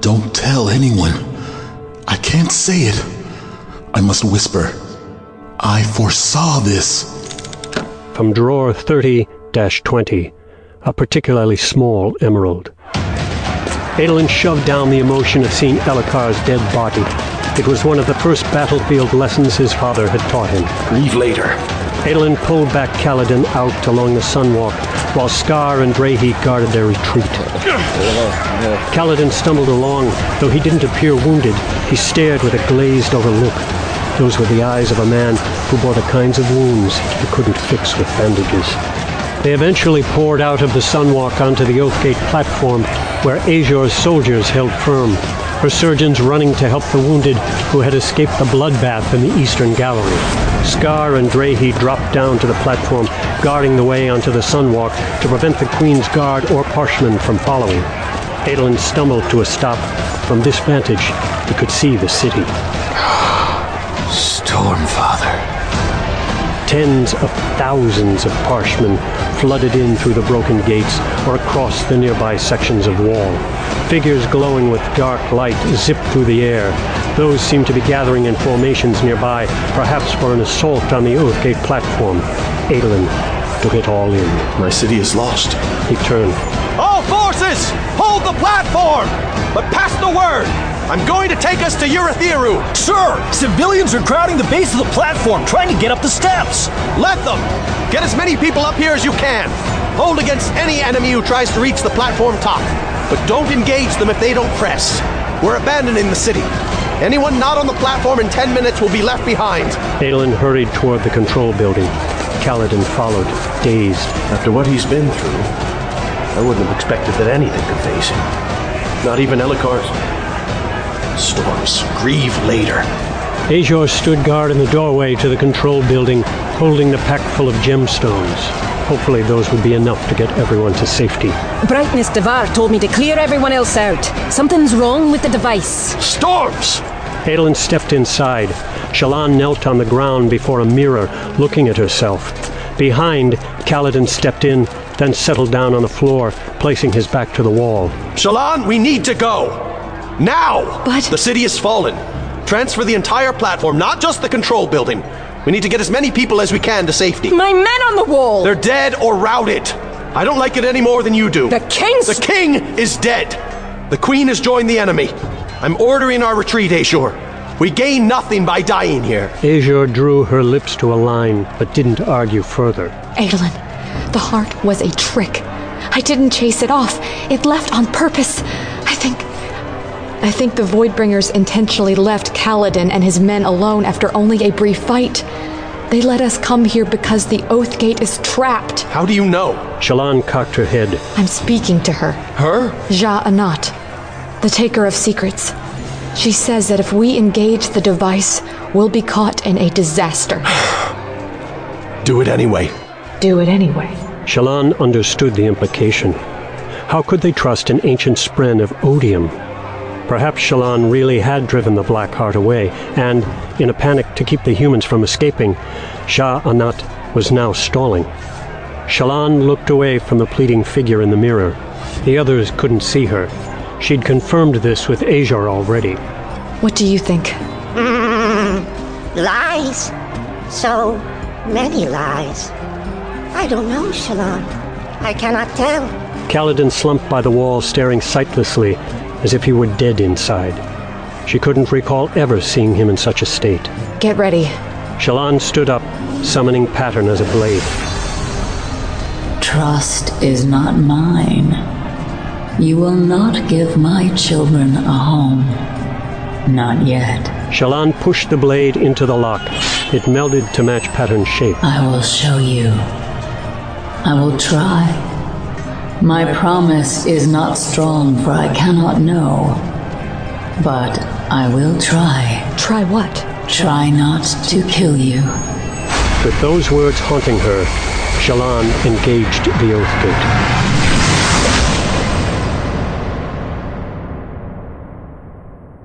Don't tell anyone. I can't say it. I must whisper. I foresaw this. From drawer 30 20, a particularly small emerald. Adolin shoved down the emotion of seeing Elhokar's dead body. It was one of the first battlefield lessons his father had taught him. Leave later. Adolin pulled back Kaladin out along the sunwalk, while Skar and Drehy guarded their retreat. Kaladin stumbled along, though he didn't appear wounded. He stared with a glazed over look. Those were the eyes of a man who bore the kinds of wounds he couldn't fix with bandages. They eventually poured out of the sunwalk onto the Oathgate platform, where Azure's soldiers held firm, her surgeons running to help the wounded who had escaped the bloodbath in the eastern gallery. Skar and Drehy dropped down to the platform, guarding the way onto the sunwalk to prevent the Queen's Guard or Parshmen from following. Adolin stumbled to a stop. From this vantage, he could see the city. Stormfather. Tens of thousands of Parshmen flooded in through the broken gates or across the nearby sections of wall. Figures glowing with dark light zipped through the air. Those seemed to be gathering in formations nearby, perhaps for an assault on the Oathgate platform. Adolin took it all in. My city is lost. He turned. All forces, hold the platform! But pass the word! I'm going to take us to Urithiru! Sir! Civilians are crowding the base of the platform, trying to get up the steps! Let them! Get as many people up here as you can! Hold against any enemy who tries to reach the platform top, but don't engage them if they don't press. We're abandoning the city. Anyone not on the platform in 10 minutes will be left behind. Adolin hurried toward the control building. Kaladin followed, dazed. After what he's been through, I wouldn't have expected that anything could face him. Not even Elhokar's. Storms grieve later. Azure stood guard in the doorway to the control building, holding the pack full of gemstones. Hopefully those would be enough to get everyone to safety. Brightness Davar told me to clear everyone else out. Something's wrong with the device. Storms! Adolin stepped inside. Shallan knelt on the ground before a mirror, looking at herself. Behind, Kaladin stepped in, then settled down on the floor, placing his back to the wall. Shallan, we need to go! Now! But- The city has fallen. Transfer the entire platform, not just the control building. We need to get as many people as we can to safety. My men on the wall! They're dead or routed. I don't like it any more than you do. The king's- The king is dead. The queen has joined the enemy. I'm ordering our retreat, Azure. We gain nothing by dying here. Azure drew her lips to a line, but didn't argue further. Adolin, the heart was a trick. I didn't chase it off. It left on purpose. I think. I think the Voidbringers intentionally left Kaladin and his men alone after only a brief fight. They let us come here because the Oathgate is trapped. How do you know? Shallan cocked her head. I'm speaking to her. Her? Sja-anat, the Taker of Secrets. She says that if we engage the device, we'll be caught in a disaster. Do it anyway. Do it anyway. Shallan understood the implication. How could they trust an ancient spren of odium? Perhaps Shallan really had driven the Black Heart away, and, in a panic to keep the humans from escaping, Sja-anat was now stalling. Shallan looked away from the pleading figure in the mirror. The others couldn't see her. She'd confirmed this with Azure already. What do you think? Lies. So many lies. I don't know, Shallan. I cannot tell. Kaladin slumped by the wall, staring sightlessly, as if he were dead inside. She couldn't recall ever seeing him in such a state. Get ready. Shallan stood up, summoning Pattern as a blade. Trust is not mine. You will not give my children a home. Not yet. Shallan pushed the blade into the lock. It melded to match Pattern's shape. I will show you. I will try. My promise is not strong, for I cannot know. But I will try. Try what? Try not to kill you. With those words haunting her, Shallan engaged the Oathgate.